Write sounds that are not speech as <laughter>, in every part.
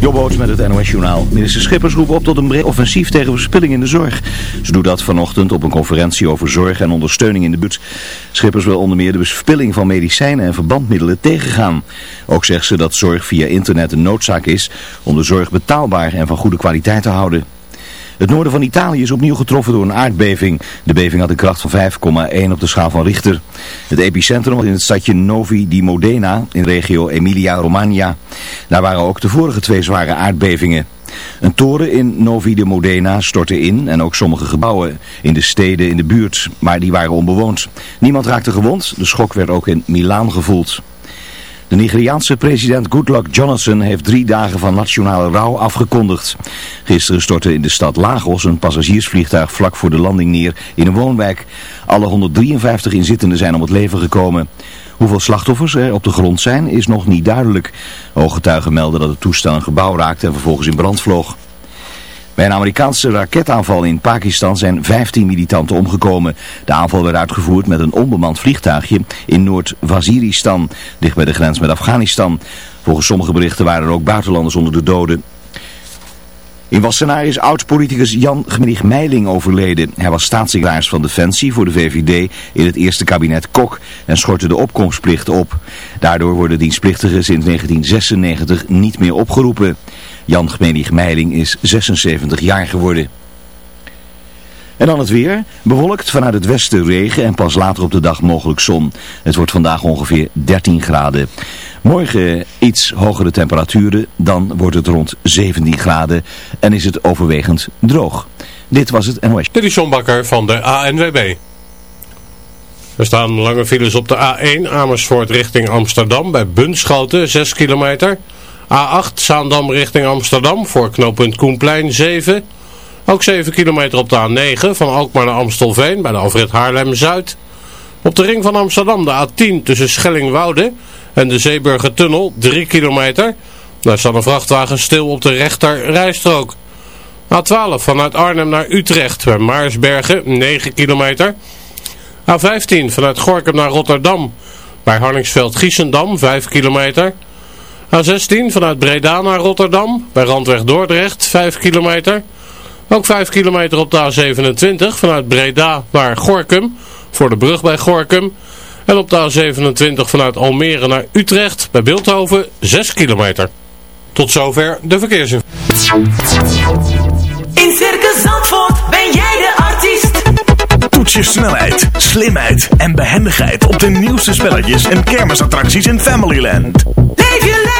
Jobboot met het NOS-journaal. Minister Schippers roept op tot een offensief tegen verspilling in de zorg. Ze doet dat vanochtend op een conferentie over zorg en ondersteuning in de buurt. Schippers wil onder meer de verspilling van medicijnen en verbandmiddelen tegengaan. Ook zegt ze dat zorg via internet een noodzaak is om de zorg betaalbaar en van goede kwaliteit te houden. Het noorden van Italië is opnieuw getroffen door een aardbeving. De beving had een kracht van 5,1 op de schaal van Richter. Het epicentrum was in het stadje Novi di Modena in regio Emilia-Romagna. Daar waren ook de vorige twee zware aardbevingen. Een toren in Novi de Modena stortte in en ook sommige gebouwen in de steden in de buurt, maar die waren onbewoond. Niemand raakte gewond, de schok werd ook in Milaan gevoeld. De Nigeriaanse president Goodluck Jonathan heeft drie dagen van nationale rouw afgekondigd. Gisteren stortte in de stad Lagos een passagiersvliegtuig vlak voor de landing neer in een woonwijk. Alle 153 inzittenden zijn om het leven gekomen. Hoeveel slachtoffers er op de grond zijn is nog niet duidelijk. Ooggetuigen melden dat het toestel een gebouw raakte en vervolgens in brand vloog. Bij een Amerikaanse raketaanval in Pakistan zijn 15 militanten omgekomen. De aanval werd uitgevoerd met een onbemand vliegtuigje in Noord-Waziristan, dicht bij de grens met Afghanistan. Volgens sommige berichten waren er ook buitenlanders onder de doden. In Wassenaar is oud-politicus Jan Gmerig Meiling overleden. Hij was staatssecretaris van Defensie voor de VVD in het eerste kabinet Kok en schortte de opkomstplicht op. Daardoor worden dienstplichtigen sinds 1996 niet meer opgeroepen. Jan Gmerig Meiling is 76 jaar geworden. En dan het weer. Bewolkt vanuit het westen regen en pas later op de dag mogelijk zon. Het wordt vandaag ongeveer 13 graden. Morgen iets hogere temperaturen, dan wordt het rond 17 graden en is het overwegend droog. Dit was het NOS. Dit is John Bakker van de ANWB. Er staan lange files op de A1 Amersfoort richting Amsterdam bij Bunschoten 6 kilometer. A8 Zaandam richting Amsterdam voor knooppunt Koenplein 7. Ook 7 kilometer op de A9 van Alkmaar naar Amstelveen bij de Alfred Haarlem-Zuid. Op de ring van Amsterdam de A10 tussen Schellingwoude en de Zeeburgertunnel 3 kilometer. Daar staat een vrachtwagen stil op de rechter rijstrook. A12 vanuit Arnhem naar Utrecht bij Maarsbergen 9 kilometer. A15 vanuit Gorkum naar Rotterdam bij Harningsveld-Giessendam 5 kilometer. A16 vanuit Breda naar Rotterdam bij Randweg Dordrecht 5 kilometer. Ook 5 kilometer op de A27 vanuit Breda naar Gorkum voor de brug bij Gorkum. En op de A27 vanuit Almere naar Utrecht bij Beeldhoven 6 kilometer. Tot zover de verkeersinformatie. In Circus Zandvoort ben jij de artiest. Toets je snelheid, slimheid en behendigheid op de nieuwste spelletjes en kermisattracties in Familyland. Leef je lekker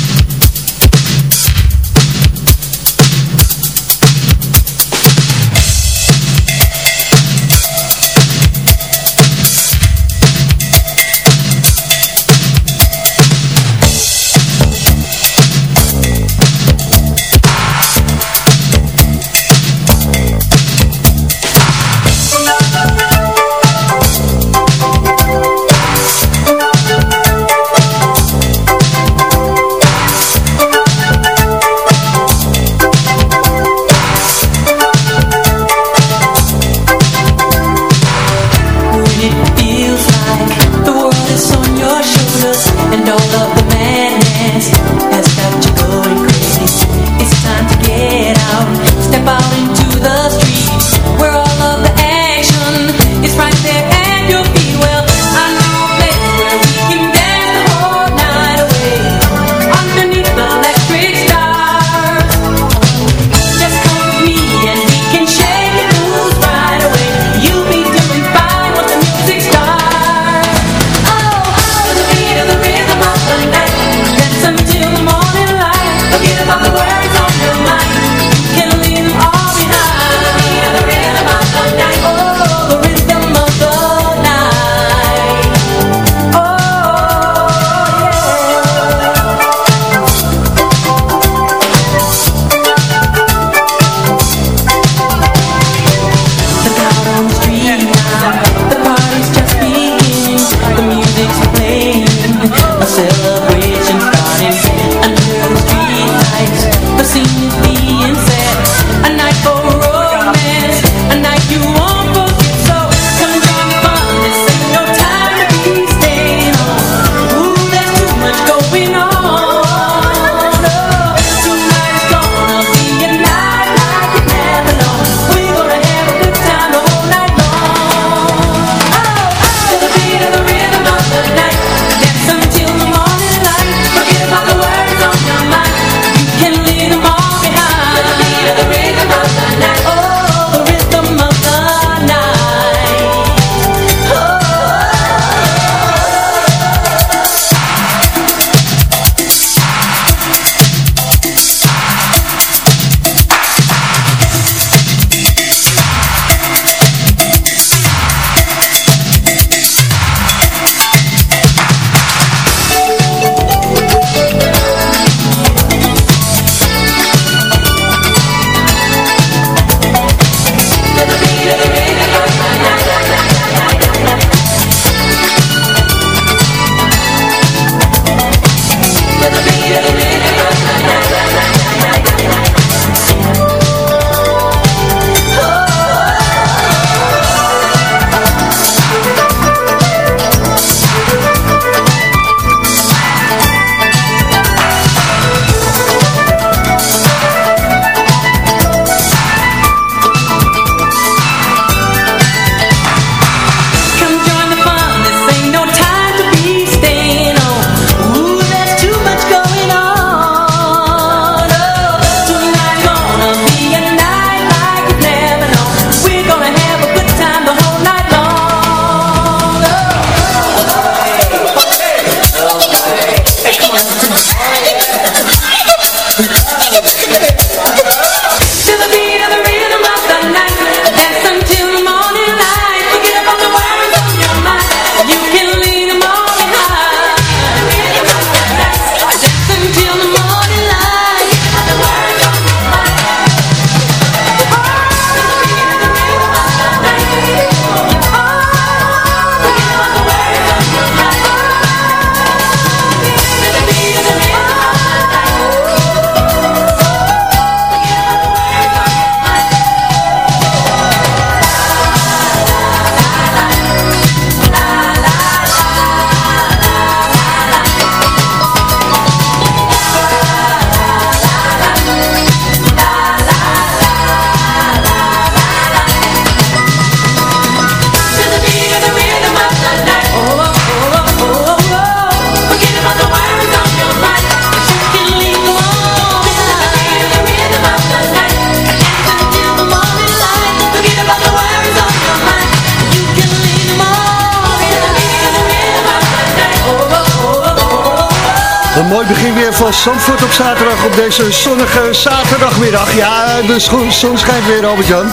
Zandvoort op zaterdag op deze zonnige zaterdagmiddag. Ja, de zon schijnt weer, Albert-Jan.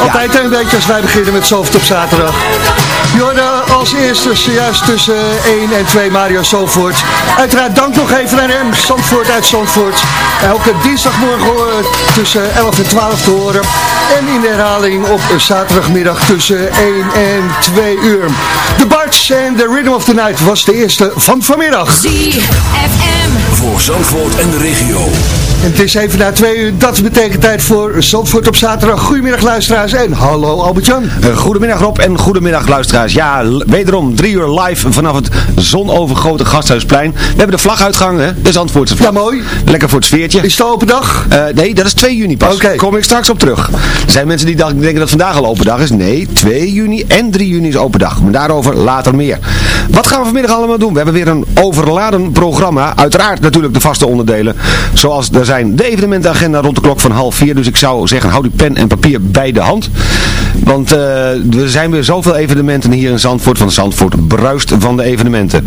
Altijd een beetje als wij beginnen met Zandvoort op zaterdag. Jorda als eerste zojuist tussen 1 en 2 Mario Zandvoort. Uiteraard dank nog even aan hem, Zandvoort uit Zandvoort. Elke dinsdagmorgen tussen 11 en 12 te horen. En in herhaling op zaterdagmiddag tussen 1 en 2 uur. De Barts en The Rhythm of the Night was de eerste van vanmiddag. ZFM. Voor Zandvoort en de regio. En het is even na twee uur, dat betekent tijd voor Zandvoort op zaterdag. Goedemiddag luisteraars en hallo Albert-Jan. Uh, goedemiddag Rob en goedemiddag luisteraars. Ja, wederom drie uur live vanaf het zonovergoten Gasthuisplein. We hebben de vlag uitgehangen, hè? de Zandvoortse vlag. Ja, mooi. Lekker voor het sfeertje. Is het open dag? Uh, nee, dat is 2 juni pas. Oké. Okay. Kom ik straks op terug. Er zijn mensen die denken dat vandaag al open dag is. Nee, 2 juni en 3 juni is open dag. Maar daarover later meer. Wat gaan we vanmiddag allemaal doen? We hebben weer een overladen programma. Uiteraard natuurlijk de vaste onderdelen. Zoals er zijn de evenementenagenda rond de klok van half vier. Dus ik zou zeggen, hou die pen en papier bij de hand. Want uh, er zijn weer zoveel evenementen hier in Zandvoort. Van Zandvoort bruist van de evenementen.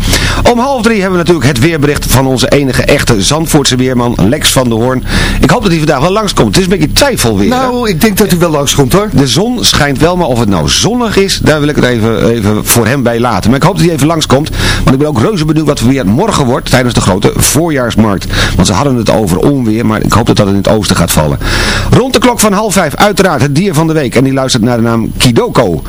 Om half drie hebben we natuurlijk het weerbericht van onze enige echte Zandvoortse weerman Lex van der Hoorn. Ik hoop dat hij vandaag wel langskomt. Het is een beetje twijfel weer. Nou, ik denk dat hij wel langskomt hoor. De zon schijnt wel, maar of het nou zonnig is, daar wil ik het even, even voor hem bij laten. Maar ik hoop dat hij even langskomt. Want ik ben ook reuze benieuwd wat weer morgen wordt tijdens de grote voorjaarsmarkt. Want ze hadden het over onweer, maar ik hoop dat dat in het oosten gaat vallen. Rond de klok van half vijf uiteraard het dier van de week. En die luistert naar de naam Kidoko.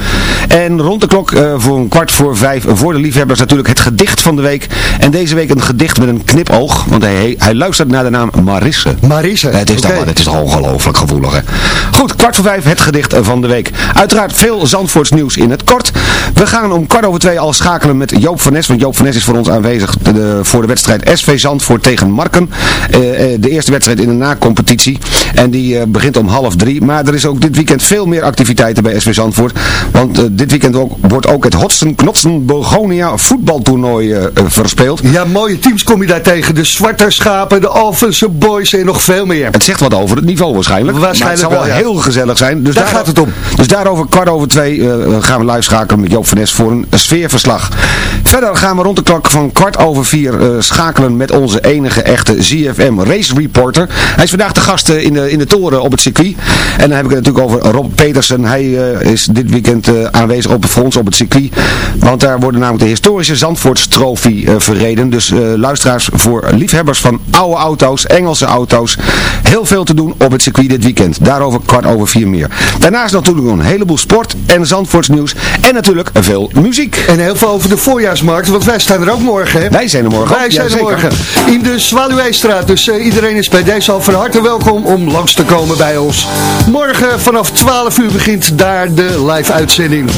En rond de klok uh, voor een kwart voor vijf voor de liefhebbers natuurlijk het gedicht van de week. En deze week een gedicht met een knipoog. Want hij, hij luistert naar de naam Marisse. Marisse. Het is, okay. het is ongelooflijk gevoelig hè. Goed, kwart voor vijf het gedicht van de week. Uiteraard veel Zandvoorts nieuws in het kort. We gaan om kwart over twee al schakelen met Joop van Nes. Want Joop van Nes is voor ons aanwezig de, voor de wedstrijd SV Zandvoort tegen Marken. Uh, de eerste wedstrijd in de na-competitie. En die uh, begint om half drie. Maar er is ook dit weekend veel meer activiteiten bij SV Zandvoort. Want uh, dit weekend ook, wordt ook het Hotsen Knotsen Begonia voetbaltoernooi verspeeld. Ja, mooie teams kom je daar tegen. De Zwarte Schapen, de Alphense Boys en nog veel meer. Het zegt wat over het niveau waarschijnlijk. Waarschijnlijk maar het zal wel, heel gezellig zijn. Dus daar, daar, gaat het om. Dus daarover kwart over twee gaan we live schakelen met Joop van Nes voor een sfeerverslag. Verder gaan we rond de klok van kwart over vier schakelen met onze enige echte ZFM Race Reporter. Hij is vandaag de gast in, de, in de toren op het circuit. En dan heb ik het natuurlijk over Rob Petersen. Hij uh, is dit weekend aanwezig op het fonds op het circuit. Want daar worden namelijk de historische Zandvoorts trofee verreden. Dus luisteraars voor liefhebbers van oude auto's, Engelse auto's. Heel veel te doen op het circuit dit weekend. Daarover kwart over vier meer. Daarnaast natuurlijk een heleboel sport en Zandvoorts nieuws. En natuurlijk veel muziek. En heel veel over de voorjaarsmarkt, want wij staan er ook morgen. Hè? Wij zijn er morgen. Wij ja, zijn er morgen. In de Zwaluweestraat. Dus iedereen is bij deze al van harte welkom om langs te komen bij ons. Morgen vanaf 12 uur begint daar de live uitzending.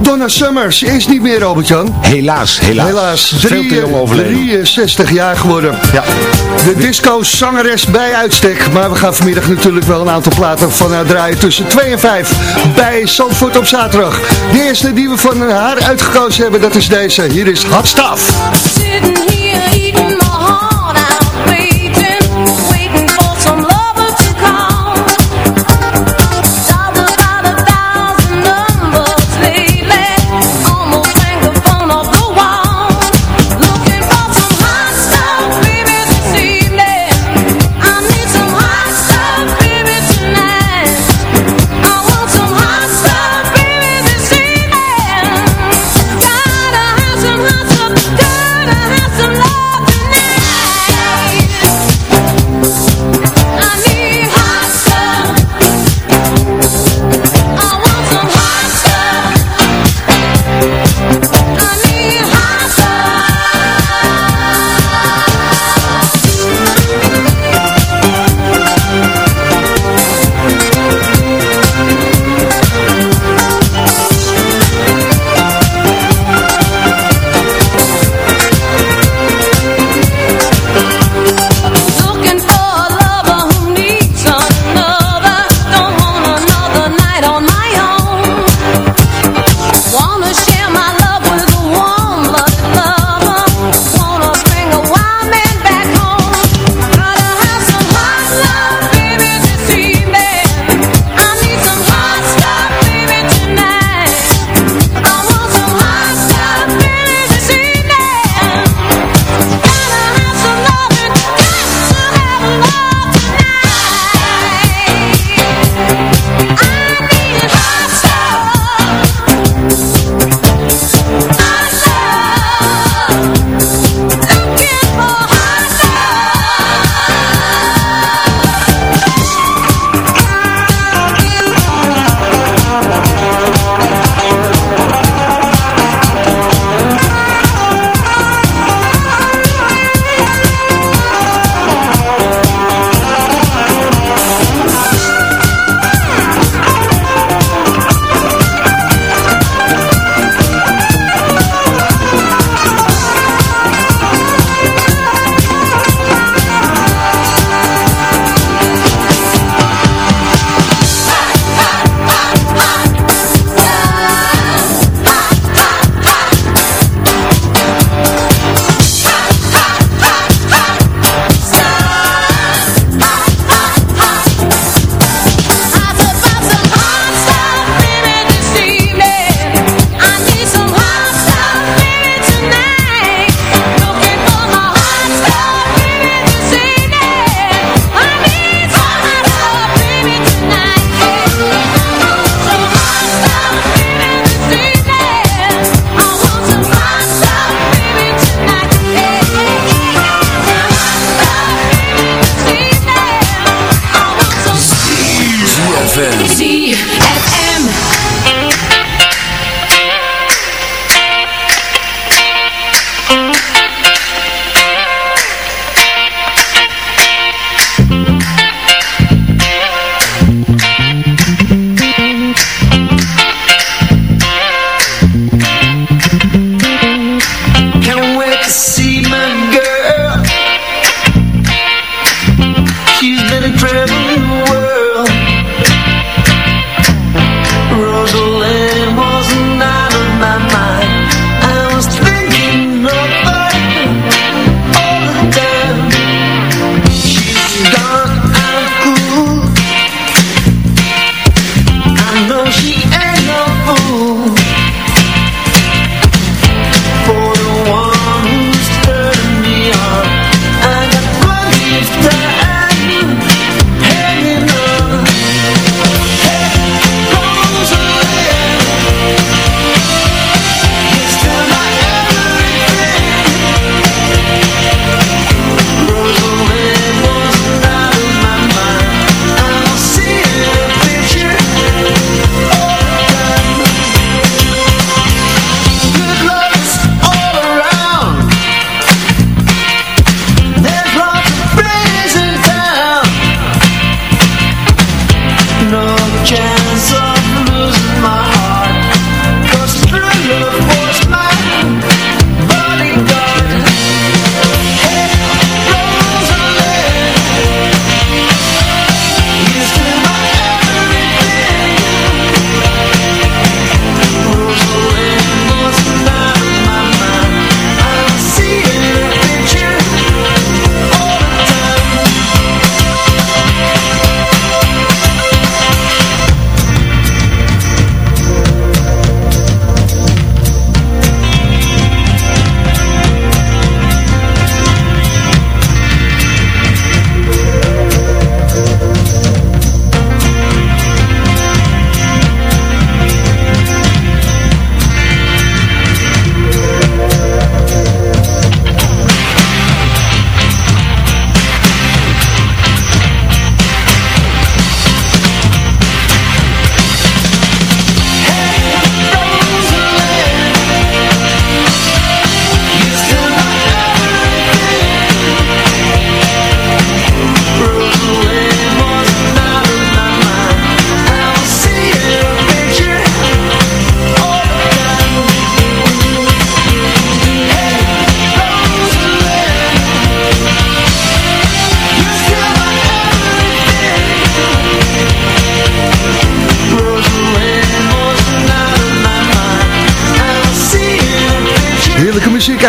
Donna Summers is niet meer, Robert-Jan. Helaas, helaas. Helaas. Veel te jong overleden. 63 jaar geworden. Ja. De disco-zangeres bij uitstek. Maar we gaan vanmiddag natuurlijk wel een aantal platen van haar draaien tussen 2 en 5 bij Zandvoort op zaterdag. De eerste die we van haar uitgekozen hebben, dat is deze. Hier is Hot Stuff.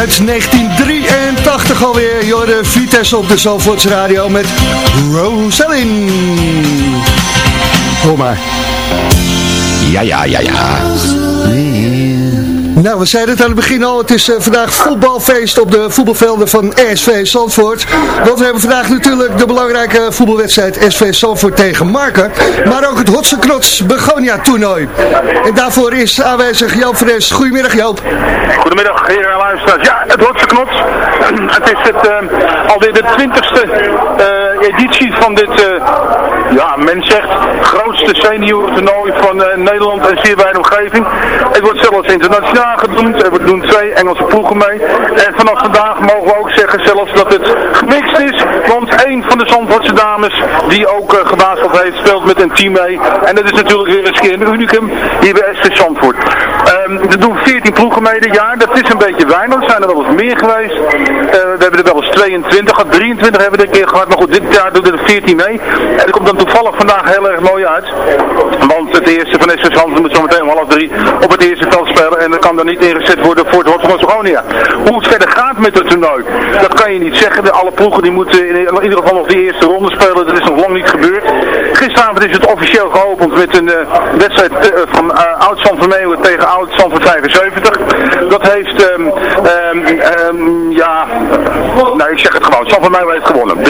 Uit 1983 alweer. Jorde Vitesse op de Zalvoorts Radio met Rosalind. Kom maar. Ja, ja, ja, ja. Nou, we zeiden het aan het begin al. Het is eh, vandaag voetbalfeest op de voetbalvelden van SV Zandvoort. Want we hebben vandaag natuurlijk de belangrijke voetbalwedstrijd SV Zandvoort tegen Marken. Maar ook het Hotse Knots Begonia toernooi. En daarvoor is aanwezig Joop Fres. Goedemiddag Joop. Goedemiddag, en luisteraars. Ja, het wordt knots. <clears throat> Het is het, eh, alweer de twintigste eh, editie van dit, eh, ja, men zegt, grootste seniorentoernooi van eh, Nederland en zeer bij de omgeving. Het wordt zelfs internationaal gedoemd. Er doen twee Engelse ploegen mee. En vanaf vandaag mogen we ook zeggen zelfs dat het gemixt is. Want een van de Zandvoortse dames, die ook uh, heeft, speelt met een team mee. En dat is natuurlijk weer eens een keer een unicum hier bij SV Zandvoort. Ehm, er doen 14 ploegen mee dit jaar. Dat is een beetje weinig. Er zijn er wel eens meer geweest. We hebben er wel eens 22 gehad. 23 hebben we er een keer gehad. Maar goed, dit jaar doen er 14 mee. En dat komt dan toevallig vandaag heel erg mooi uit. Want het eerste van SV Zandvoort moet zo meteen om half drie op het eerste veld spelen. En dat kan dan niet ingezet worden voor het Rotterdam Groningen. Hoe het verder gaat met het toernooi, dat kan je niet zeggen. De, alle ploegen die moeten in, ieder geval nog de eerste ronde spelen. Dat is nog lang niet gebeurd. Gisteravond is het officieel geopend met een uh, wedstrijd uh, van uh, oud van tegen oud van 75. Dat heeft, um, ja, nou ik zeg het gewoon, San heeft gewonnen. 3-1.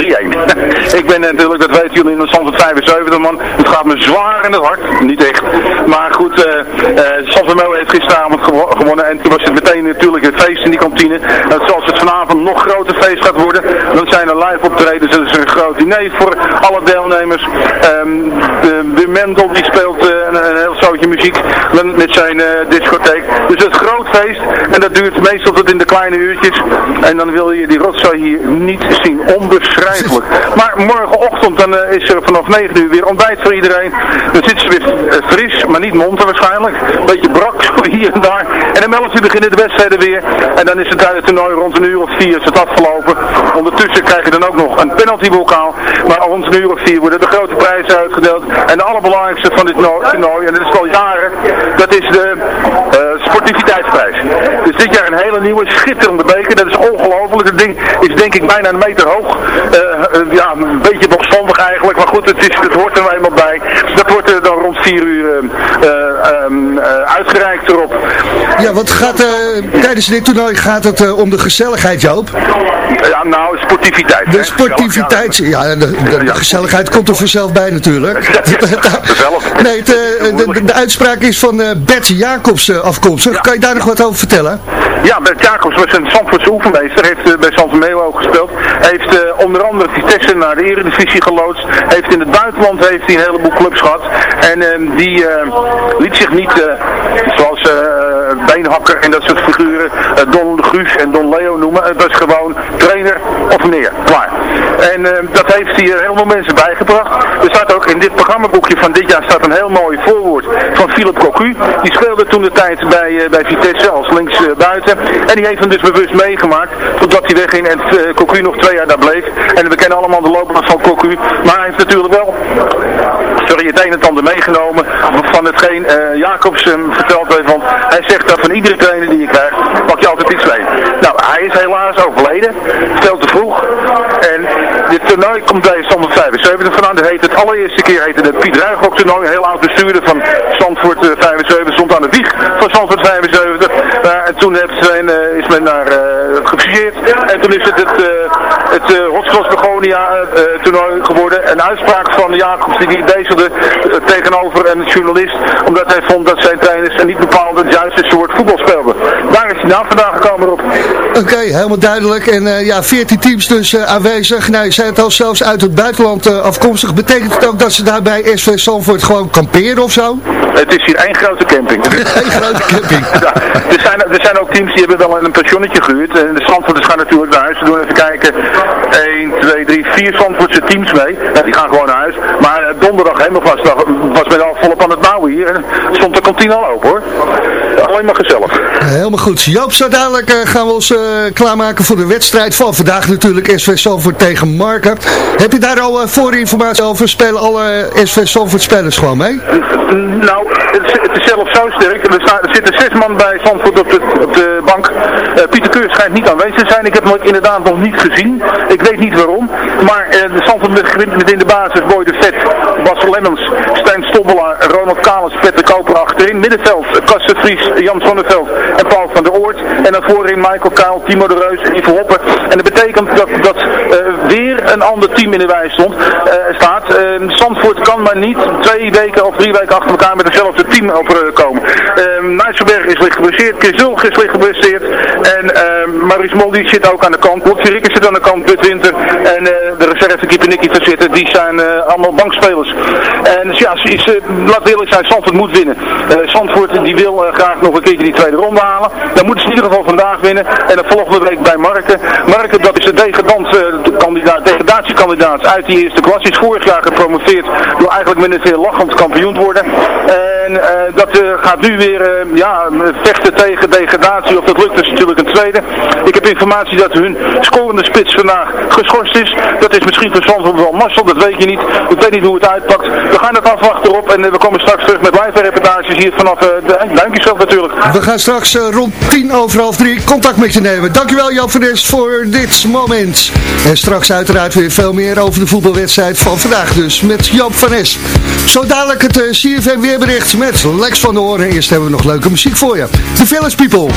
<laughs> ik ben natuurlijk, dat weten jullie, in de San van 75 man. Het gaat me zwaar in het hart. Niet echt. Maar goed, uh, Meeuwen heeft gisteravond gewo gewonnen. En toen was het meteen natuurlijk het feest in die kantine. En zoals het vanavond nog groter feest gaat worden, dan zijn er live optredens. Dat is een groot diner voor alle deelnemers. Um, de, de Mendel die speelt eh, een, heel zootje muziek met, zijn discotheek. Dus het is een groot feest en dat duurt meestal tot in de kleine uurtjes. En dan wil je die rotzooi hier niet zien. Onbeschrijfelijk. Maar morgenochtend dan eh, is er vanaf 9 uur weer ontbijt voor iedereen. Dan zitten ze weer eh, fris, maar niet monter waarschijnlijk. Beetje brak <laughs> hier en daar. En om 11 uur beginnen de wedstrijden weer. En dan is het uit het toernooi rond een uur of vier is het afgelopen. Ondertussen krijg je dan ook nog een penaltybokaal. Maar rond een uur of vier worden de grote prijzen uitgedeeld. En de allerbelangrijkste van dit no- toernooi, en dat is al jaren, dat is de eh, sportiviteitsprijs. Dit jaar een hele nieuwe, schitterende beker. Dat is ongelooflijk. Het ding is denk ik bijna een meter hoog. Eh, eh, ja, een beetje bochtstandig eigenlijk. Maar goed, het, is, het hoort er nou eenmaal bij. Dat wordt er dan rond vier uur Ja, want gaat, eh, tijdens dit toernooi gaat het eh, om de gezelligheid, Joop. Ja, nou, sportiviteit. hè. De sportiviteit, ja, de, de, de gezelligheid komt er vanzelf bij natuurlijk. Nee, het, eh, de, de, uitspraak is van Bert Jacobs afkomstig. Kan je daar nog wat over vertellen? Ja, Bert Jacobs was een Zandvoortse oefenmeester, heeft bij Zandvoort ook gespeeld. Heeft onder andere Vitesse naar de Eredivisie geloodst. Heeft in het buitenland heeft hij een heleboel clubs gehad. En eh, die liet zich niet, zoals eh, Beenhakker en dat soort figuren, eh, Don Guus en Don Leo noemen. Het was gewoon trainer of meneer, klaar. En eh, dat heeft hij er heel veel mensen bijgebracht. Er staat ook in dit programmaboekje van dit jaar staat een heel mooi voorwoord van Philip Cocu. Die speelde toen de tijd bij, eh, bij Vitesse als links eh, buiten. En die heeft hem dus bewust meegemaakt totdat hij wegging en eh, Cocu nog twee jaar daar bleef. En we kennen allemaal de loopbaan van Cocu. Maar hij heeft natuurlijk wel sorry, het een en ander meegenomen van hetgeen eh Jacobs hem verteld heeft. Want hij zegt dat van iedere trainer die je krijgt, pak je altijd iets mee. Nou, hij is helaas overleden, veel te vroeg. En dit toernooi komt bij Zandvoort 75 vandaan. Dat heet het allereerste keer heette het Piet Ruigrok toernooi. Heel oud bestuurder van Zandvoort eh, 75 stond aan de wieg van Zandvoort 75. Eh, en toen heeft men, eh, is men daar eh, En toen is het het, uh, het uh, Hotspot Begonia eh, toernooi geworden. Een uitspraak van Jacobs die die bezigde eh, tegenover een journalist. Omdat hij vond dat zijn trainers niet bepaald het juiste soort voetbal speelden. Na vandaag gekomen op. Oké, helemaal duidelijk. En eh, ja, 14 teams dus eh, aanwezig. Nou, je zei het al, zelfs uit het buitenland eh, afkomstig. Betekent het ook dat ze daar bij SV Zandvoort gewoon kamperen of zo? Het is hier één grote camping. <laughs> Eén grote camping. <laughs> Ja, er, zijn, er zijn ook teams die hebben wel een pensionnetje gehuurd. En de Zandvoorters gaan natuurlijk naar huis. We doen even kijken. 1, 2, 3, 4 Zandvoortse teams mee. Ja, die gaan gewoon naar huis. Maar donderdag, hemelvastdag, was men al volop aan het bouwen hier. En stond de kantine al open hoor. Alleen maar gezellig. Helemaal goed. Joop, zo dadelijk eh, gaan we ons eh, klaarmaken voor de wedstrijd van vandaag natuurlijk SV Zandvoort tegen Marken. Heb je daar al uh, voorinformatie over? Spelen alle SV Zandvoort spelers gewoon mee? Nou, het is, het is zelf zo sterk. Er, zitten zes man bij Zandvoort op de, bank. Pieter Keur schijnt niet aanwezig te zijn. Ik heb hem inderdaad nog niet gezien. Ik weet niet waarom. Maar de met, met in de basis Boy de Vet, Bas Lemmens, Stobbelaar, Ronald Kalis, Petter Koper achterin. Middenveld, Kasten Vries, Jan Zonneveld en Paul van der Oort. En dan voorin Michael Kuil, Timo de Reus en Ivo Hoppen. En dat betekent dat, dat uh, weer een ander team in de wijs stond, staat. Zandvoort kan maar niet twee weken of drie weken achter elkaar met hetzelfde team opkomen. Uh, Nijsselberg is licht geblesseerd, Kizulg is licht geblesseerd. En uh, Maurice Mol die zit ook aan de kant. Lotje zit aan de kant dit winter. En uh, de reservekeeper Nicky Versitten, die zijn allemaal bankspelers. En ja, laat eerlijk zijn, Zandvoort moet winnen. Uh, Zandvoort die wil uh, graag nog een keertje die tweede ronde halen. Dan moeten ze in ieder geval vandaag winnen. En dan volgende week bij Marken. Marken, dat is de degradant, kandidaat, degradatiekandidaat uit die eerste klas. Is vorig jaar gepromoveerd door eigenlijk met een veel lachend kampioen te worden. En dat gaat nu weer ja, vechten tegen degradatie. Of dat lukt is natuurlijk een tweede. Ik heb informatie dat hun scorende spits vandaag geschorst is. Dat is misschien voor Zandvoort wel Marcel, dat weet je niet. Ik weet niet hoe het uitpakt. We gaan het afwachten en we komen straks terug met live reportages hier vanaf de Duinkjesveld natuurlijk. We gaan straks rond tien over half drie contact met je nemen. Dankjewel Jan van Est voor dit moment. En straks uiteraard weer veel meer over de voetbalwedstrijd van vandaag dus met Jan van Est. Zo dadelijk het CFM weerbericht met Lex van der Hoorn. Eerst hebben we nog leuke muziek voor je. The Village People.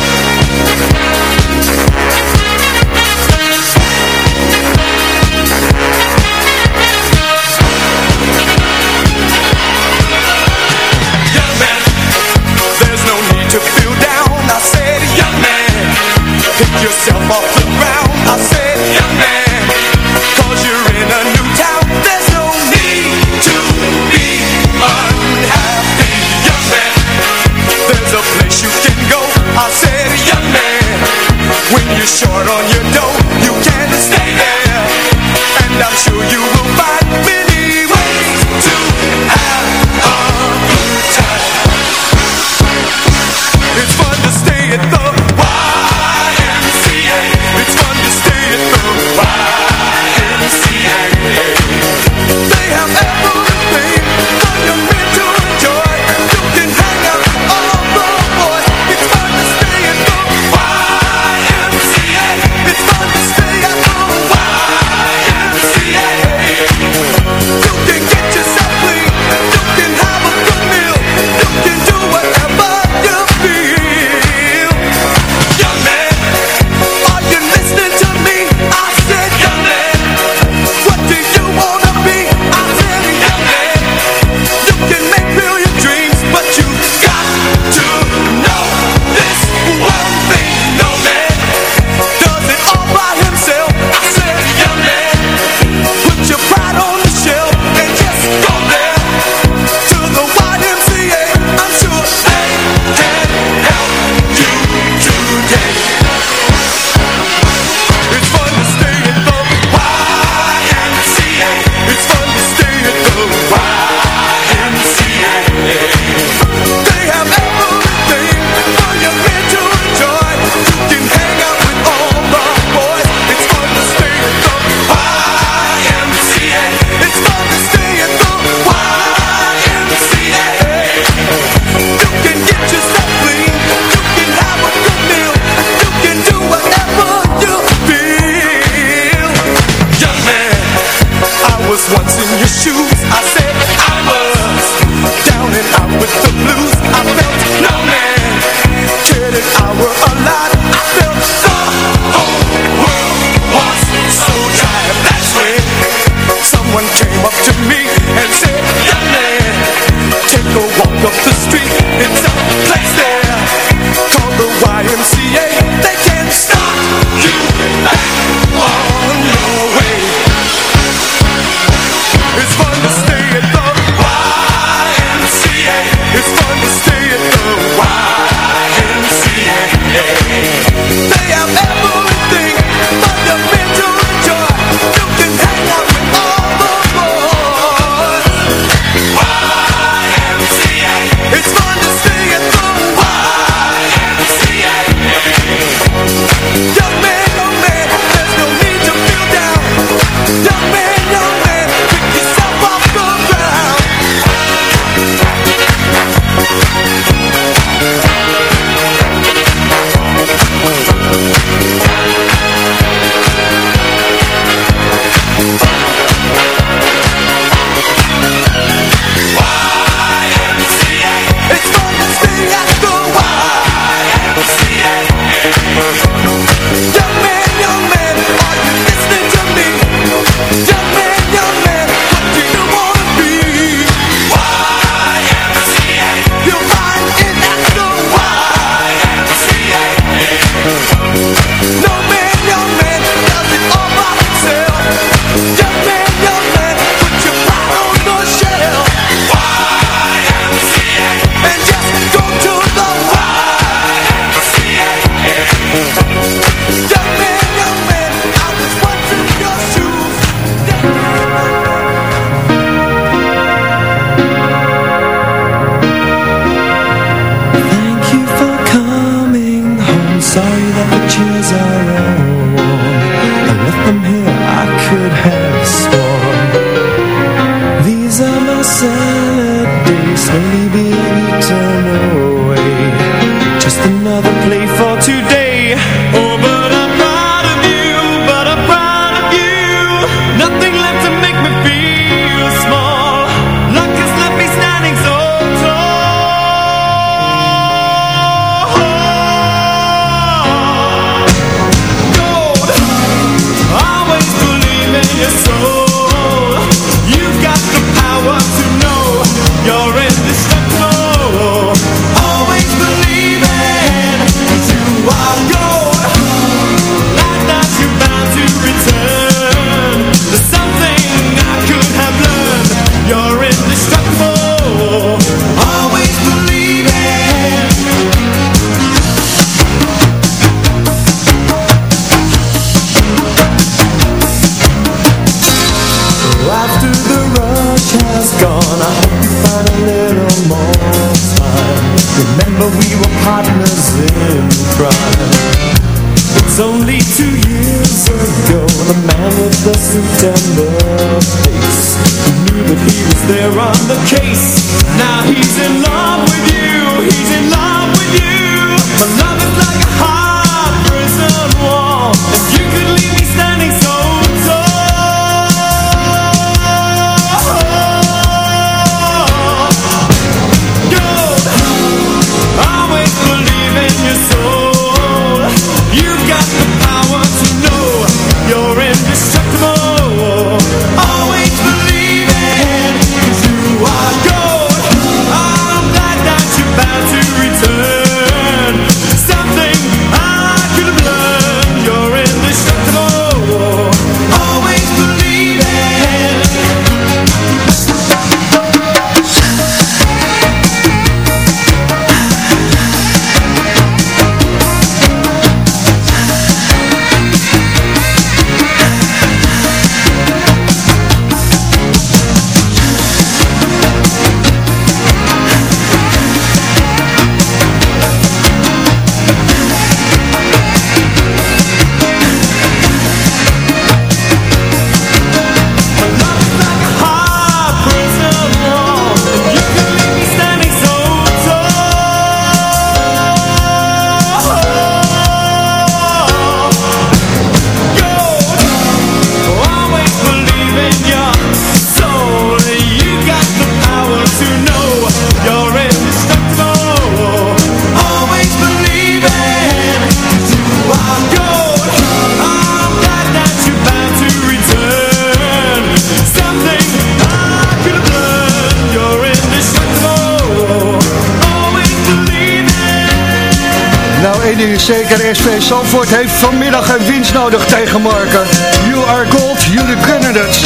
Vanmiddag een winst nodig tegen Marken. You are gold, jullie kunnen het.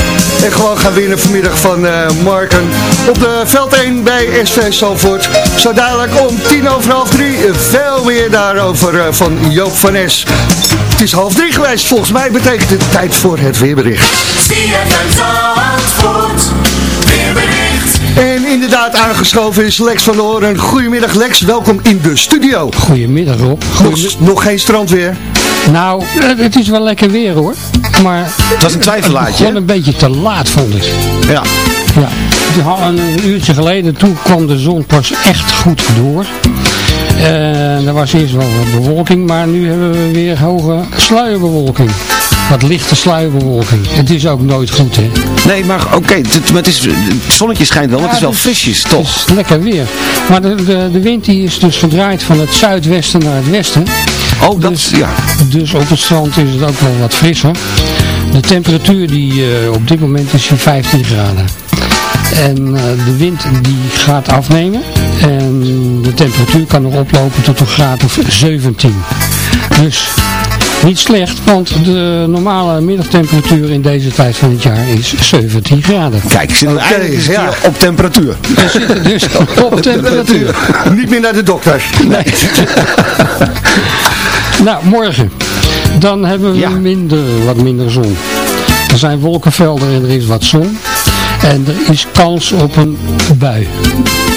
En gewoon gaan winnen vanmiddag van eh, Marken op de veld 1 bij SV Zandvoort. Zo dadelijk om tien over half drie, eh, veel meer daarover eh, van Joop van Es. Het is half drie geweest, volgens mij betekent het tijd voor het weerbericht. Weerbericht. En inderdaad aangeschoven is Lex van Hoorn. Goedemiddag Lex, welkom in de studio. Goedemiddag Rob. Nog, nog geen strandweer? Nou, eh, het is wel lekker weer hoor. Maar Het was een twijfelaartje, Gewoon een beetje te laat vond ik. Ja. Ja. Een uurtje geleden, toen kwam de zon pas echt goed door. En er was eerst wel wat bewolking, maar nu hebben we weer hoge sluierbewolking. Wat lichte sluierbewolking. Het is ook nooit goed hè. Nee, maar oké, het, maar het, is- het zonnetje schijnt wel, maar het is wel frisjes, toch? Het is lekker weer. Maar de, de, de wind die is dus gedraaid van het zuidwesten naar het westen. Oh, dat dus, ja. Dus op het strand is het ook wel wat frisser. De temperatuur die eh, op dit moment is hier 15 graden. En eh, de wind die gaat afnemen. En de temperatuur kan nog oplopen tot een graad of 17. Dus niet slecht, want de normale middagtemperatuur in deze tijd van het jaar is 17 graden. Kijk, zitten we eigenlijk ja. hier op temperatuur. We zitten dus <laughs> op temperatuur. Niet meer naar de dokter. Nee. <laughs> nou, morgen. Dan hebben we minder, wat minder zon. Er zijn wolkenvelden en er is wat zon. En er is kans op een bui.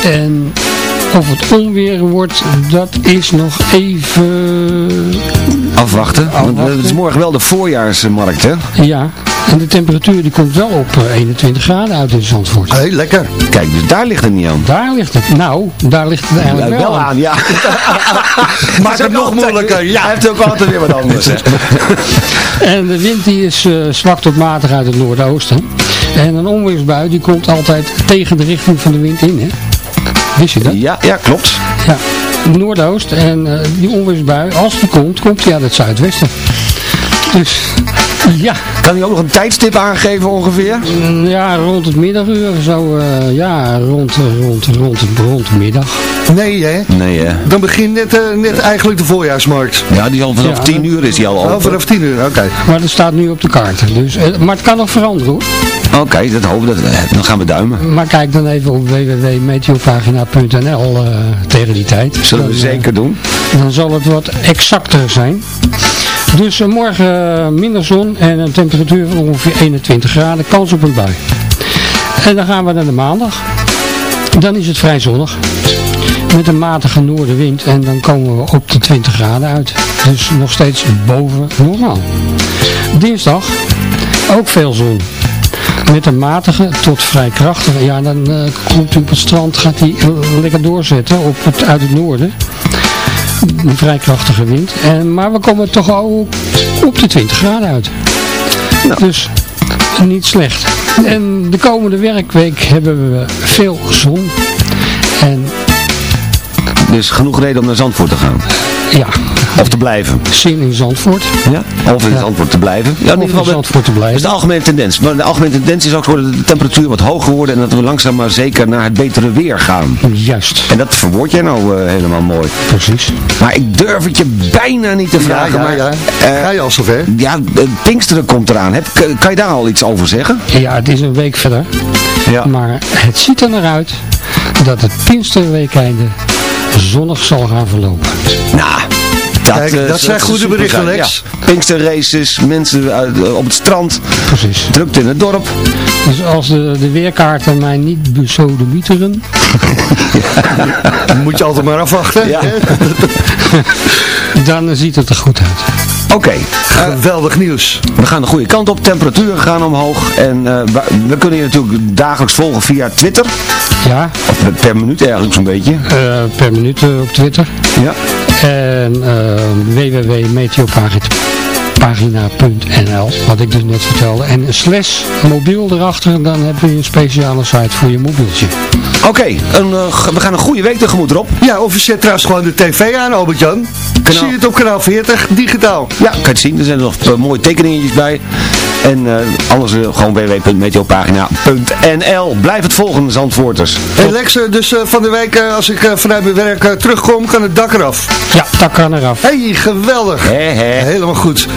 En of het onweer wordt, dat is nog even... Afwachten, want eh, het is morgen wel de voorjaarsmarkt, hè? Ja, En de temperatuur die komt wel op eh, 21 graden uit in Zandvoort. Hé, lekker. Kijk, dus daar ligt het niet aan. Daar ligt het. Nou, daar ligt het eigenlijk wel, wel aan, ja. <laughs> Maakt het nog moeilijker. Ja. Heeft ook altijd weer wat anders. hè. <laughs> En de wind die is eh, zwak tot matig uit het noordoosten. En een onweersbui die komt altijd tegen de richting van de wind in. Hè? Wist je dat? Ja, ja, klopt. Ja, noordoost. En eh, die onweersbui, als die komt, komt die uit het zuidwesten. Dus, ja. Kan hij ook nog een tijdstip aangeven ongeveer? Mm, Ja, rond het middaguur, zo, eh, ja, rond, rond, rond, rond de middag. Nee, hè? Nee, hè. Dan begint net, eh, net eigenlijk de voorjaarsmarkt. Ja, die al vanaf Ja, 10 uur is hij al open. Oh, vanaf 10 uur, oké. Maar dat staat nu op de kaart. Dus, eh, maar het kan nog veranderen hoor. Oké, dat hopen we. Dan gaan we duimen. Maar kijk dan even op www.meteopagina.nl eh, tegen die tijd. Zullen we Dan, zeker doen. Dan zal het wat exacter zijn. Dus eh, morgen eh, minder zon en een temperatuur van ongeveer 21 graden. Kans op een bui. En dan gaan we naar de maandag. Dan is het vrij zonnig. Met een matige noordenwind. En dan komen we op de 20 graden uit. Dus nog steeds boven normaal. Dinsdag ook veel zon. Met een matige tot vrij krachtige. Ja, dan eh, komt u op het strand, gaat hij lekker doorzetten op uit het noorden. Een vrij krachtige wind. En, maar we komen toch ook op de 20 graden uit. Dus niet slecht. En de komende werkweek hebben we veel zon. En Dus genoeg reden om naar Zandvoort te gaan. ja, Of te blijven. zin in Zandvoort. Ja? Of in Zandvoort te blijven. Ja, in Zandvoort te Dat is blijven. de algemene tendens. Maar de algemene tendens is ook dat de temperatuur wat hoger wordt en dat we langzaam maar zeker naar het betere weer gaan. Juist. En dat verwoord jij nou eh, helemaal mooi. Precies. Maar ik durf het je bijna niet te Ja, vragen. ja, maar, ja. eh, Ga je al zover? ja, eh, Pinksteren komt eraan. Heb, kan- je daar al iets over zeggen? Ja, het is een week verder. Ja. Maar het ziet er naar uit dat het Pinksterweekende zonnig zal gaan verlopen. Nou, dat, Kijk, eh, dat zijn zou goede berichten, zijn. Lex. Ja. Pinksterraces, mensen uit, eh, op het strand, Precies. drukte in het dorp. Dus als de, de weerkaarten mij niet besodemieteren, Dan <laughs> moet je altijd maar afwachten. Ja. <laughs> dan ziet het er goed uit. Oké, Geweldig nieuws. we gaan de goede kant op. Temperaturen gaan omhoog. En eh, we, we kunnen je natuurlijk dagelijks volgen via Twitter. Ja, Of per minuut eigenlijk zo'n beetje. eh, per minuut eh, op Twitter. Ja. En uh, www.meteopagina.nl, wat ik dus net vertelde. En een slash mobiel erachter, dan heb je een speciale site voor je mobieltje. Oké, een, eh, we gaan een goede week tegemoet erop. Ja, of je zet trouwens gewoon de tv aan, Albert-Jan. Zie je het op kanaal 40, digitaal. Ja, kan je het zien. Er zijn nog eh, mooie tekeningetjes bij. En eh, anders eh, gewoon www.meteopagina.nl. Blijf het volgen, Zandvoorters. Hey Lex, eh, dus eh, van de week als ik vanuit mijn werk terugkom, kan het dak eraf. Ja, dat kan eraf. hey, geweldig. Hè, hè. Helemaal goed.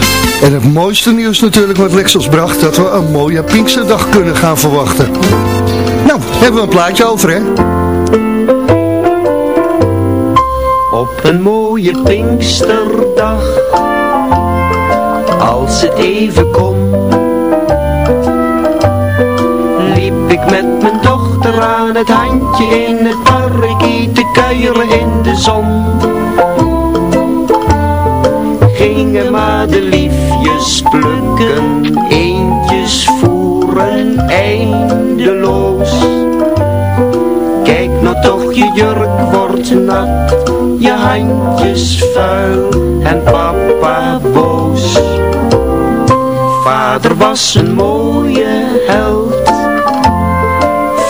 En het mooiste nieuws natuurlijk wat Lex ons bracht, dat we een mooie Pinksterdag kunnen gaan verwachten. Nou, hebben we een plaatje over, hè? Op een mooie Pinksterdag, als het even kon, ik met mijn dochter aan het handje in het parkie te kuieren in de zon. Gingen maar de liefjes plukken, eentjes voeren eindeloos. Kijk nou toch, je jurk wordt nat, je handjes vuil en papa boos. Vader was een mooie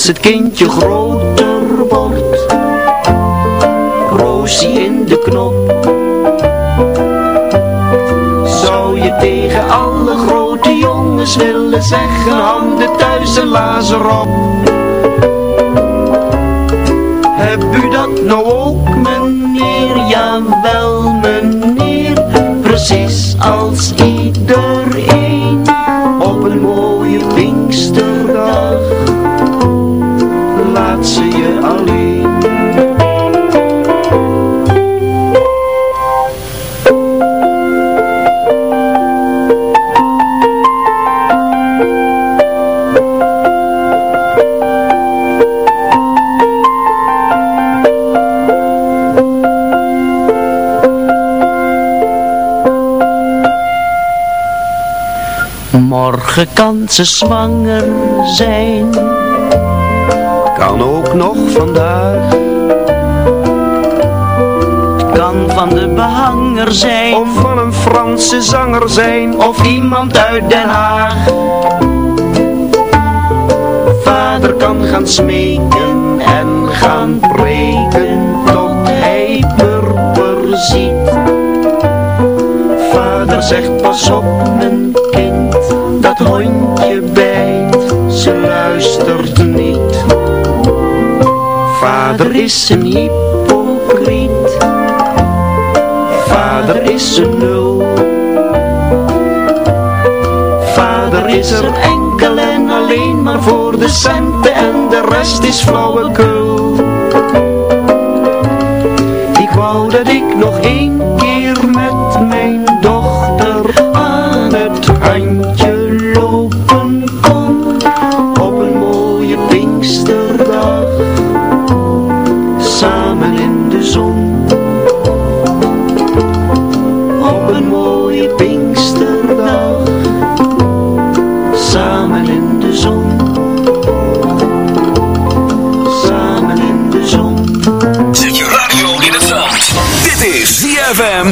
Als het kindje groter wordt. Roosie in de knop. Zou je tegen alle grote jongens willen zeggen Handen thuis en lazer op Heb u dat nou ook meneer? Jawel morgen kan ze zwanger zijn. Kan ook nog vandaag. Kan van de behanger zijn. Of van een Franse zanger zijn. Of iemand uit Den Haag. Vader kan gaan smeken en gaan breken tot hij purper ziet. Vader zegt pas op luistert niet. Vader is een hypocriet. Vader is een nul. Vader is er enkel en alleen maar voor de centen En de rest is flauwekul. Ik wou dat ik nog één keer met mijn dochter aan het eind.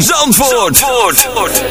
Zandvoort. Zandvoort.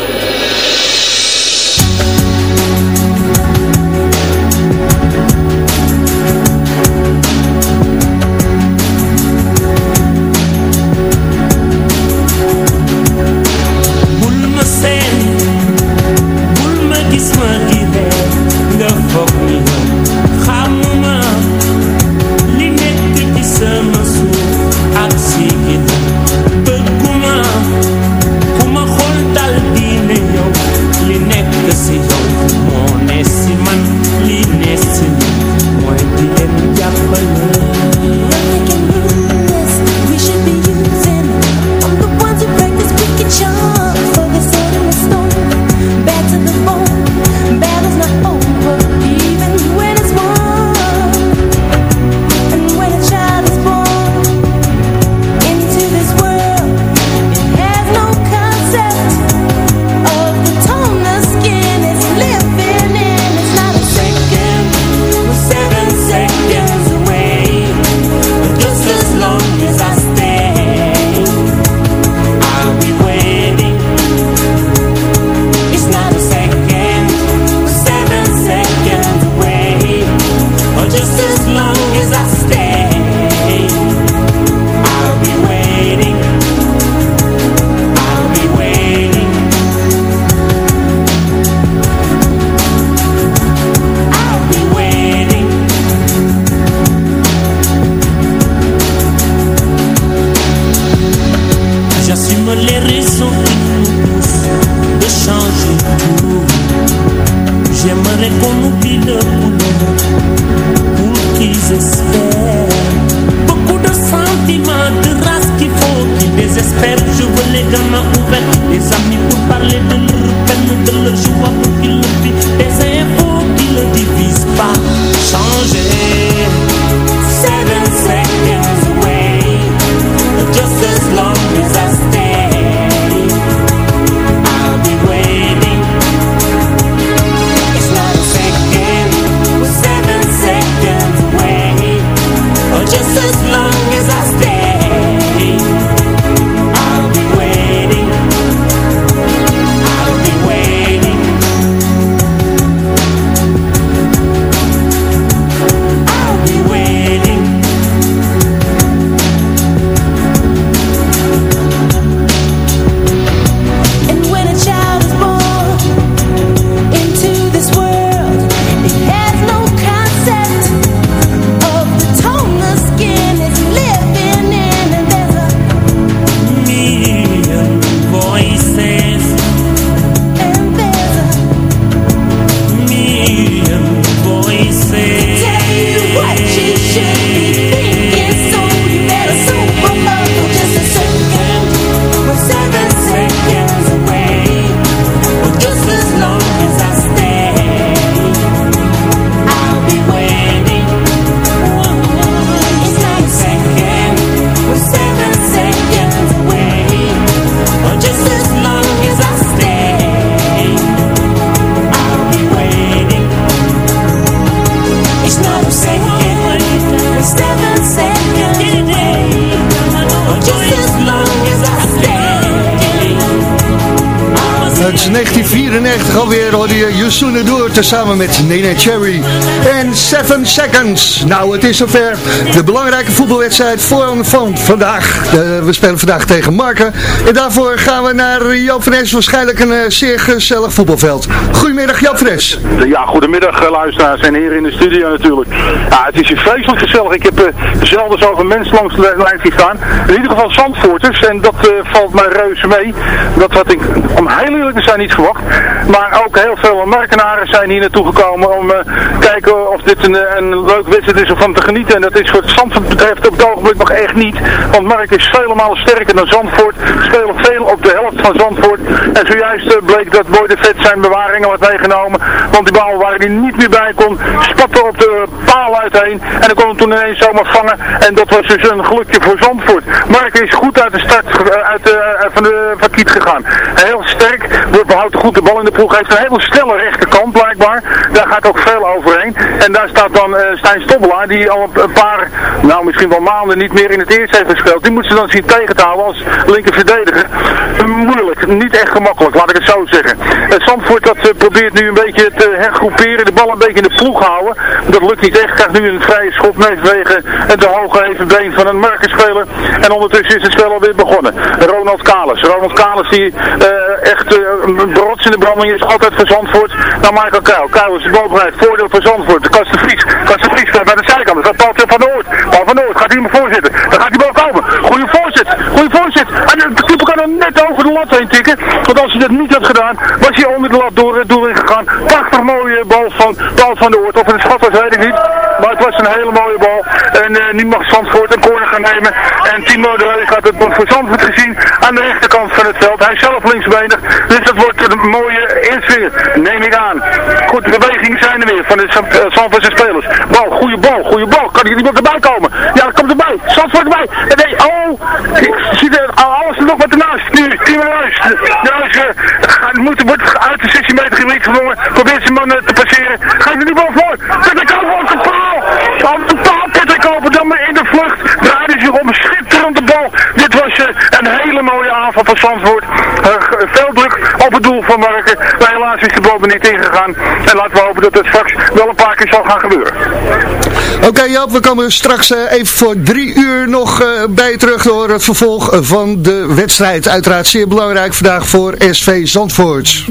Tezamen met Nene Cherry en 7 Seconds. Nou, het is zover. De belangrijke voetbalwedstrijd voor, van vandaag. we spelen vandaag tegen Marken. En daarvoor gaan we naar Joop Fres. Waarschijnlijk een uh, zeer gezellig voetbalveld. Goedemiddag Joop Fres. Ja, goedemiddag uh, luisteraars en heren in de studio natuurlijk. Ja, het is hier vreselijk gezellig. Ik heb uh, zelden zoveel mensen langs de lijn staan. In ieder geval Zandvoorters. En dat valt mij reuze mee. Dat had ik, om heel eerlijk te zijn, niet verwacht. Maar ook heel veel markenaren zijn hier naartoe gekomen om kijken of dit een, leuk wedstrijd is om van te genieten. En dat is voor het Zandvoort betreft op het ogenblik nog echt niet. Want Mark is vele sterker dan Zandvoort. Spelen veel op de helft van Zandvoort. En zojuist uh, bleek dat Boy zijn bewaringen had meegenomen. Want die bal waar hij niet meer bij kon, spatte op de paal uiteen. En dan kon hem toen ineens zomaar vangen. En dat was dus een gelukje voor Zandvoort. Mark is goed uit de start uh, uit de, van de van gegaan. Heel sterk, behoudt goed de bal in de ploeg. Heeft een hele snelle rechterkant blijkbaar. Daar gaat ook veel overheen. En daar staat dan uh, Stijn Stobbelaar, die al een paar, nou misschien wel maanden niet meer in het eerste heeft gespeeld. Die moet ze dan zien tegen te houden als linker verdediger. moeilijk, niet echt gemakkelijk, laat ik het zo zeggen. Uh, Zandvoort dat uh, probeert nu een beetje te hergroeperen, de bal een beetje in de ploeg houden. Dat lukt niet echt, krijgt nu een vrije schop meewegen en de hoge even been van een markenspeler. En ondertussen is het spel alweer begonnen. Ronald Kalis. Ronald Kalis die echt de branding is altijd voor Zandvoort naar Michael Kuil. Kuil is de bovenheid, voordeel voor Zandvoort. De Kast de Vries. Kast de Vries bij de zijkant. Dat Paul van Noord. Paul van Noord gaat hier maar voorzitten. Dan gaat hij wel komen. Goeie voorzet. Goeie voorzet. En de keeper kan er net over de lat heen tikken. Want als hij dat niet had gedaan, was hij onder de lat door ingegaan. Prachtig mooie bal van Paul van Noord. Of het een schat was, weet ik niet. Maar het was een hele mooie bal. En uh, nu mag Zandvoort En Timo de Reu gaat het voor Zandvoort gezien aan de rechterkant van het veld. Hij is zelf linksbenig. Dus dat wordt een mooie insfeer, neem ik aan. Goed, de bewegingen zijn er weer van de Zandvoortse spelers. Bal, goede bal, goede bal. Kan hier iemand erbij komen? Ja, dat komt erbij. Zandvoort erbij. Nee, oh, ik zie er alles nog wat ernaast. Nu, Timo Ruijs. Ruijs uh, moet, wordt uit de 16 meter gebied gedwongen. Probeert zijn man uh, te passeren. Gaat er nu bal voor. Patrick Koper op de paal. Op de paal, Patrick Koper. Dan maar in de vlucht. Draaide zich om. Schitterend de bal. Dit was uh, een hele mooie aanval van Zandvoort. veel druk op het doel van Marken. Maar helaas is de bal niet ingegaan. En laten we hopen dat het straks wel een paar keer zal gaan gebeuren. Oké okay, Joop, we komen straks uh, even voor drie uur nog uh, bij je terug door het vervolg van de wedstrijd. Uiteraard zeer belangrijk vandaag voor SV Zandvoort.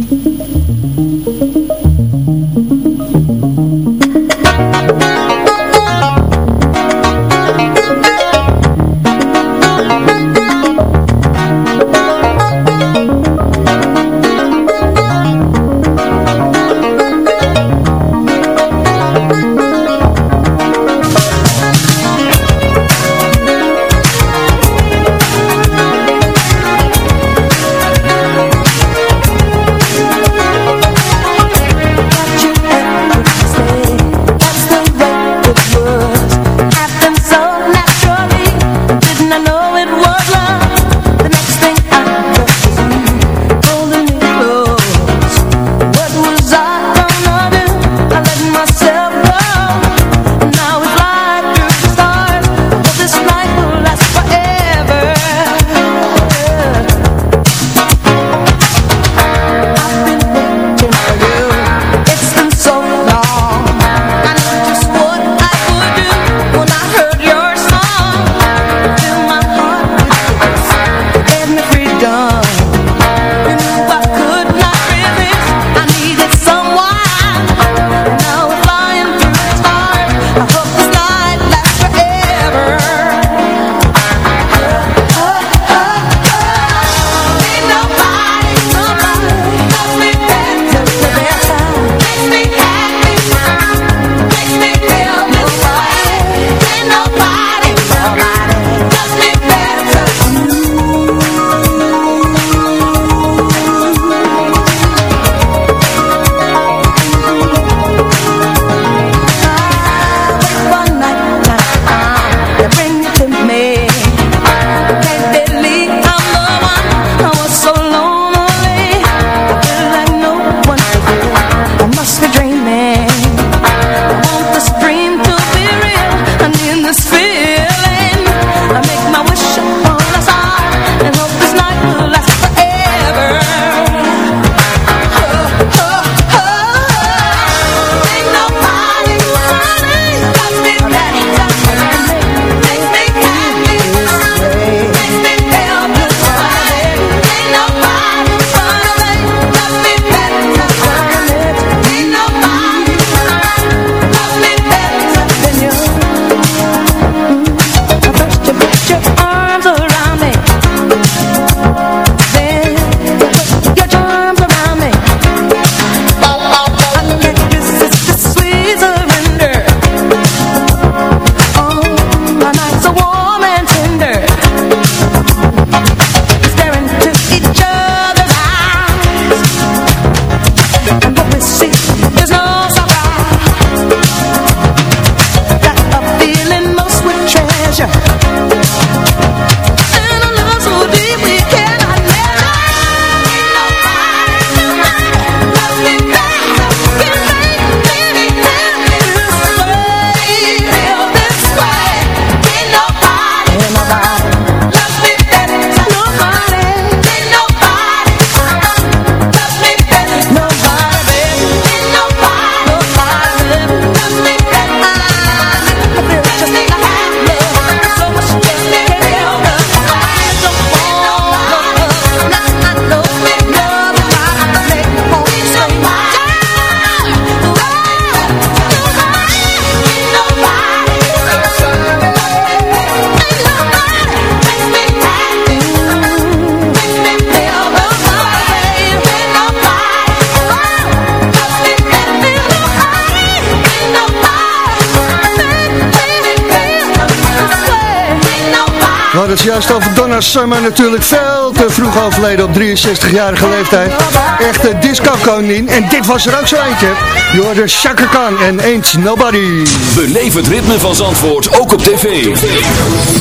Juist over Donna Summer natuurlijk veel te vroeg overleden op 63-jarige leeftijd. Echte disco-koningin. En dit was er ook zo eentje. Je hoorde Chaka Khan en Ain't Nobody. Beleef het ritme van Zandvoort ook op tv.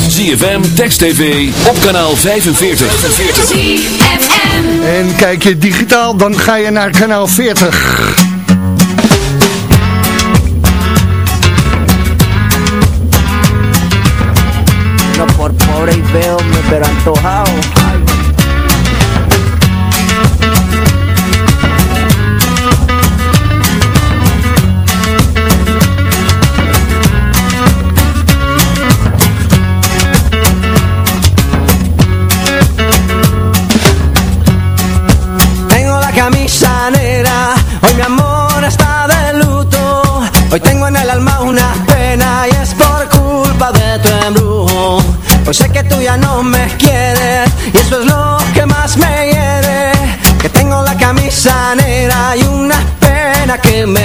ZFM, Text TV, op kanaal 45. En kijk je digitaal, dan ga je naar kanaal 40. Me pero que me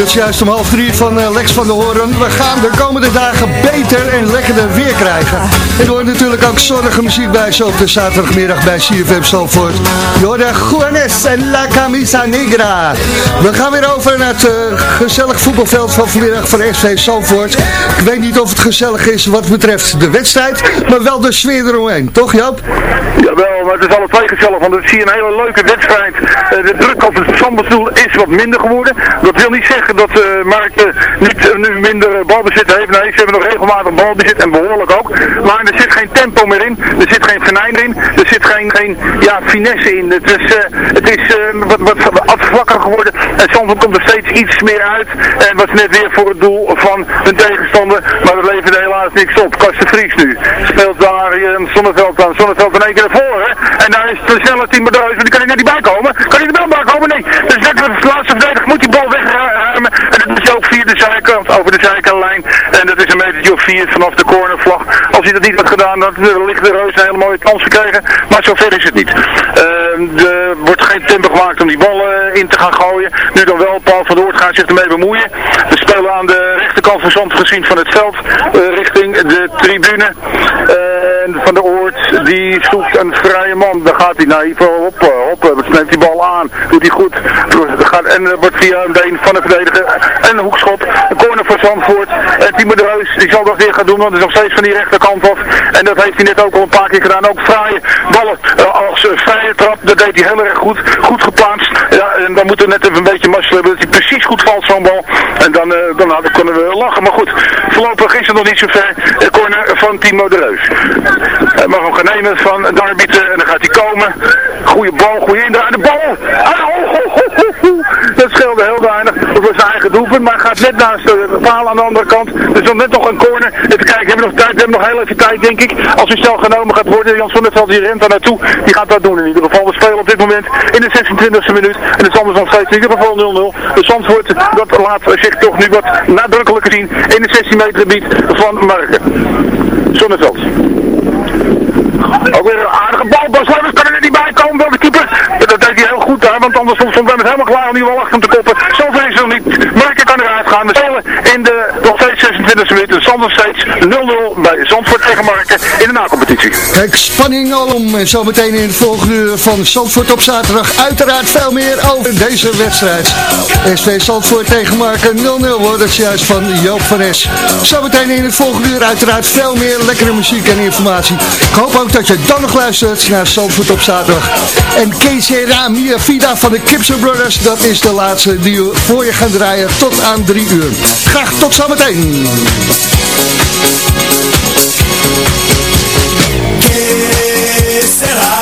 hoorden het juist om half drie van eh, Lex van der Hoorn. We gaan de komende dagen beter en lekkerder weer krijgen. En er hoort natuurlijk ook zonnige muziek bij zo op de zaterdagmiddag bij CFM Zalvoort. Je hoorde Juanes en La Camisa Negra. We gaan weer over naar het eh, gezellig voetbalveld van vanmiddag van SV Zalvoort. Ik weet niet of het gezellig is wat betreft de wedstrijd, maar wel de sfeer eromheen. Toch Joop? Het is alle twee gezellig, want het zie een hele leuke wedstrijd. Eh, de druk op het zandbestoel is wat minder geworden. Dat wil niet zeggen dat uh, Mark eh, niet, eh, nu minder eh, balbezit heeft. Nee, ze hebben nog regelmatig balbezit en behoorlijk ook. Maar er zit geen tempo meer in. Er zit geen venijn in. Er zit geen, geen ja, finesse in. Het is, eh, het is eh, wat, wat afvlakker geworden. En soms komt er steeds iets meer uit. En was net weer voor het doel van een tegenstander. Maar dat leverde helaas niks op. Kasten Vries nu. Speelt daar een Zonneveld aan. Zonneveld in één keer naar voren. En daar is snelle team bedrijf. Maar die kan net niet bij komen. Kan hij er wel bij komen? Nee. Dus net met het laatste verdediger moet die bal wegruimen. En dan is ook via de zijkant, over de zijkantlijn. Dat is een metertje of vier vanaf de cornervlag. Als hij dat niet had gedaan, dan ligt de Reus een hele mooie kans gekregen. Maar zover is het niet. Er wordt geen tempo gemaakt om die bal uh, in te gaan gooien. Nu dan wel, Paul van Oort gaat zich ermee bemoeien. We spelen aan de rechterkant van gezien van het veld, uh, richting de tribune. Van de Oort, die zoekt een vrije man. Dan gaat hij naar Ivo, hop, hop, neemt die bal aan. Doet hij goed. En uh, wordt via een been van de verdediger en een hoekschop. Zandvoort. En Timo de Reus, die zal dat weer gaan doen, want het is nog steeds van die rechterkant af. En dat heeft hij net ook al een paar keer gedaan. Ook fraaie ballen uh, als uh, vrije trap, dat deed hij heel erg goed. Goed geplaatst. Ja, en dan moeten we net even een beetje mazzel hebben dat hij precies goed valt zo'n bal. En dan, uh, dan, dan kunnen we lachen. Maar goed, voorlopig is het nog niet zo ver. De corner van Timo de Reus. Hij mag hem gaan nemen van Darbieten en dan gaat hij komen. Goeie bal, goede indraai. De bal! Ah, dat scheelde heel weinig. Dat was zijn eigen maar gaat net naast de paal aan de andere kant. Er is net nog een corner. Even kijken, hebben we nog tijd? We hebben nog heel even tijd, denk ik. Als hij snel genomen gaat worden, Jan Sonneveld die rent daar naartoe. Die gaat dat doen in ieder geval. We spelen op dit moment in de 26e minuut. En het is anders nog steeds in ieder geval 0-0. De Zandvoort, dat laat zich toch nu wat nadrukkelijker zien in het 16 meter gebied van Marken. Sonneveld. Ook weer een aardige bal. Bas Lemmers kan er niet bij komen. Wel de Om die bal achter te koppen. Zover is het nog niet. Marken kan eruit gaan. We spelen in de nog steeds 26 minuten. Zandvoort steeds 0-0 bij Zandvoort tegen Marken in de nacompetitie. Kijk, spanning alom. En zometeen in het volgende uur van Zandvoort op zaterdag. Uiteraard veel meer over deze wedstrijd. SV Zandvoort tegen Marken 0-0 wordt het juist van Joop van Es. Zometeen in het volgende uur uiteraard veel meer lekkere muziek en informatie. Ik hoop ook dat je dan nog luistert naar Zandvoort op zaterdag. En Kesera Mia Vida van de Gibson Brothers, dat is de laatste die we voor je gaan draaien tot aan drie uur. Graag tot zometeen será?